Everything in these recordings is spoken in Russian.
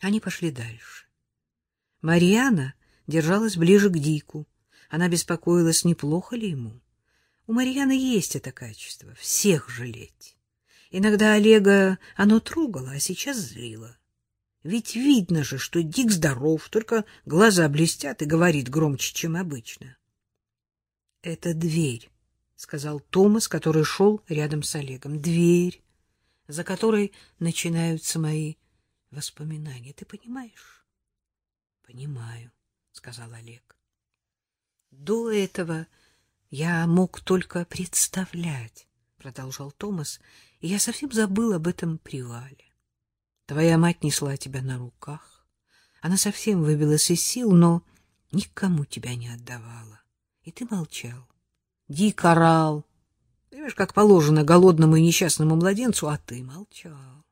Они пошли дальше. Марьяна держалась ближе к Дику. Она беспокоилась, неплохо ли ему. У Марьяны есть это качество — всех жалеть. Иногда Олега оно трогало, а сейчас злило. Ведь видно же, что Дик здоров, только глаза блестят и говорит громче, чем обычно. — Это дверь, — сказал Томас, который шел рядом с Олегом. — Дверь, за которой начинаются мои воспоминания. Ты понимаешь? — Понимаю, — сказал Олег. До этого я мог только представлять, — продолжал Томас, — и я совсем забыл об этом привале. Твоя мать несла тебя на руках. Она совсем выбилась из сил, но никому тебя не отдавала. И ты молчал. Дик орал. Понимаешь, как положено голодному и несчастному младенцу, а ты молчал.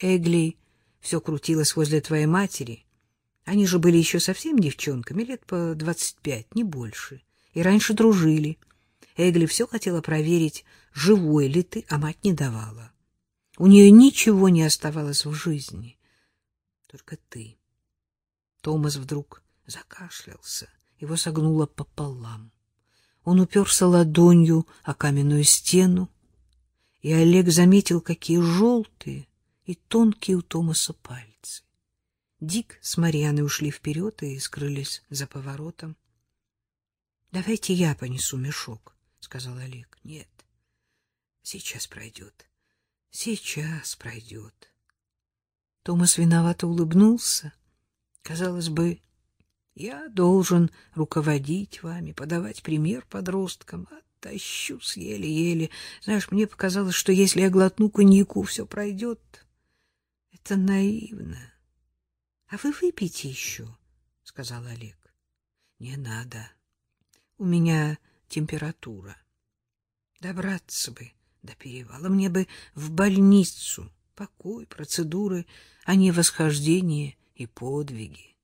Эгли все крутилось возле твоей матери. Они же были еще совсем девчонками, лет по двадцать пять, не больше. И раньше дружили. Эгли все хотела проверить, живой ли ты, а мать не давала. У нее ничего не оставалось в жизни, только ты. Томас вдруг закашлялся, его согнуло пополам. Он уперся ладонью о каменную стену, и Олег заметил, какие желтые и тонкие у Томаса пальцы. Дик с Марьяной ушли вперед и скрылись за поворотом. — Давайте я понесу мешок, — сказал Олег. — Нет, сейчас пройдет. Сейчас пройдет. Томас виновато улыбнулся. Казалось бы, я должен руководить вами, подавать пример подросткам, а тащусь еле-еле. Знаешь, мне показалось, что если я глотну коньяку, все пройдет. Это наивно. — А вы выпейте еще, — сказал Олег. — Не надо. У меня температура. Добраться бы до перевала. Мне бы в больницу. Покой, процедуры, а не восхождение и подвиги.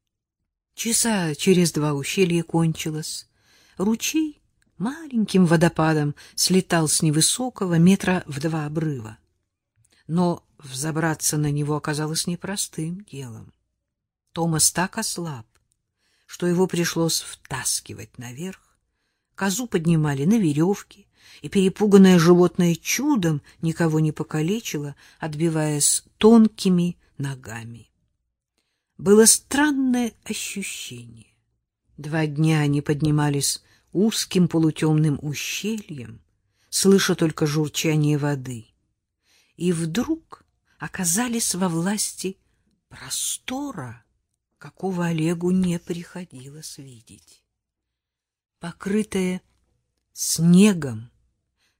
Часа через два ущелье кончилось. Ручей маленьким водопадом слетал с невысокого метра в два обрыва. Но взобраться на него оказалось непростым делом. Томас так ослаб, что его пришлось втаскивать наверх. Козу поднимали на веревке, и перепуганное животное чудом никого не покалечило, отбиваясь тонкими ногами. Было странное ощущение. Два дня они поднимались узким полутемным ущельем, слыша только журчание воды, и вдруг оказались во власти простора, какого Олегу не приходилось видеть. Покрытое снегом,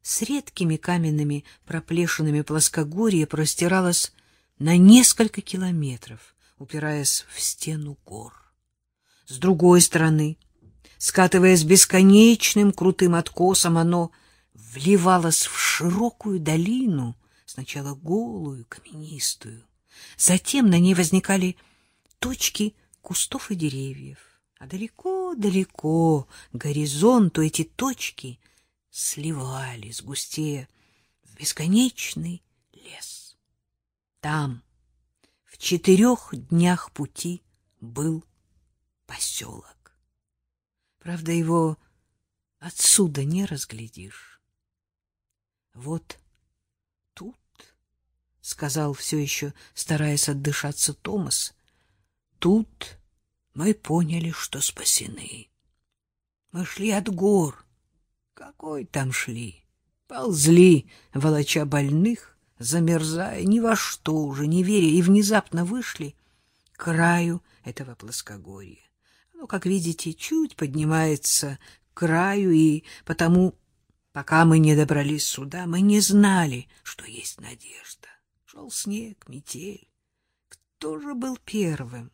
с редкими каменными проплешинами плоскогорье простиралось на несколько километров, упираясь в стену гор. С другой стороны, скатываясь бесконечным крутым откосом, оно вливалось в широкую долину, сначала голую, каменистую. Затем на ней возникали точки кустов и деревьев. А далеко-далеко горизонту эти точки — сливались, густее, в бесконечный лес. Там, в четырех днях пути, был поселок. Правда, его отсюда не разглядишь. Вот сказал все еще, стараясь отдышаться Томас, — тут мы поняли, что спасены. Мы шли от гор, какой там шли? Ползли, волоча больных, замерзая, ни во что уже, не веря, и внезапно вышли к краю этого плоскогорья. Оно, как видите, чуть поднимается к краю, и потому, пока мы не добрались сюда, мы не знали, что есть надежда. Шел снег, метель. Кто же был первым?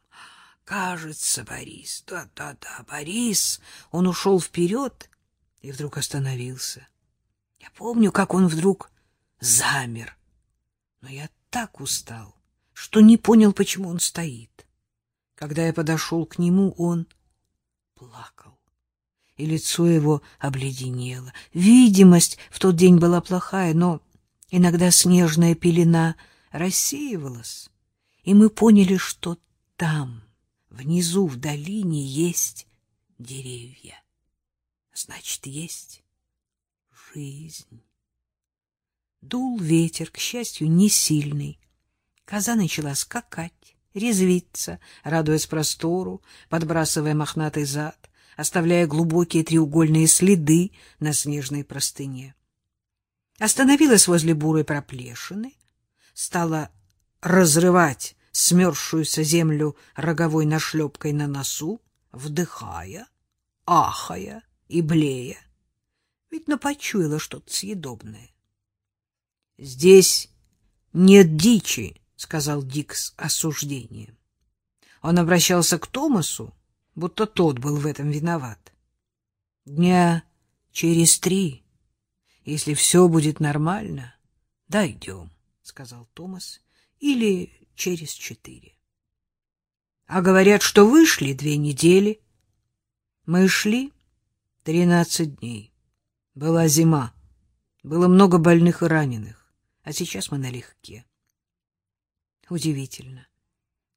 Кажется, Борис. Да-да-да, Борис. Он ушел вперед и вдруг остановился. Я помню, как он вдруг замер, но я так устал, что не понял, почему он стоит. Когда я подошел к нему, он плакал, и лицо его обледенело. Видимость в тот день была плохая, но иногда снежная пелена рассеивалась, и мы поняли, что там, внизу, в долине, есть деревья. Значит, есть жизнь. Дул ветер, к счастью, не сильный. Коза начала скакать, резвиться, радуясь простору, подбрасывая мохнатый зад, оставляя глубокие треугольные следы на снежной простыне. Остановилась возле бурой проплешины, стала разрывать смерзшуюся землю роговой нашлепкой на носу, вдыхая, ахая и блея. Видно, почуяла что-то съедобное. — Здесь нет дичи, — сказал Дик с осуждением. Он обращался к Томасу, будто тот был в этом виноват. — Дня через три, если все будет нормально, дойдем, — сказал Томас, — или через четыре. А говорят, что вышли две недели. Мы шли тринадцать дней. Была зима, было много больных и раненых, а сейчас мы налегке. Удивительно.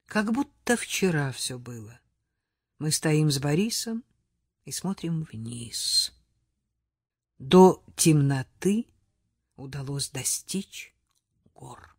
Как будто вчера все было. Мы стоим с Борисом и смотрим вниз. До темноты удалось достичь гор.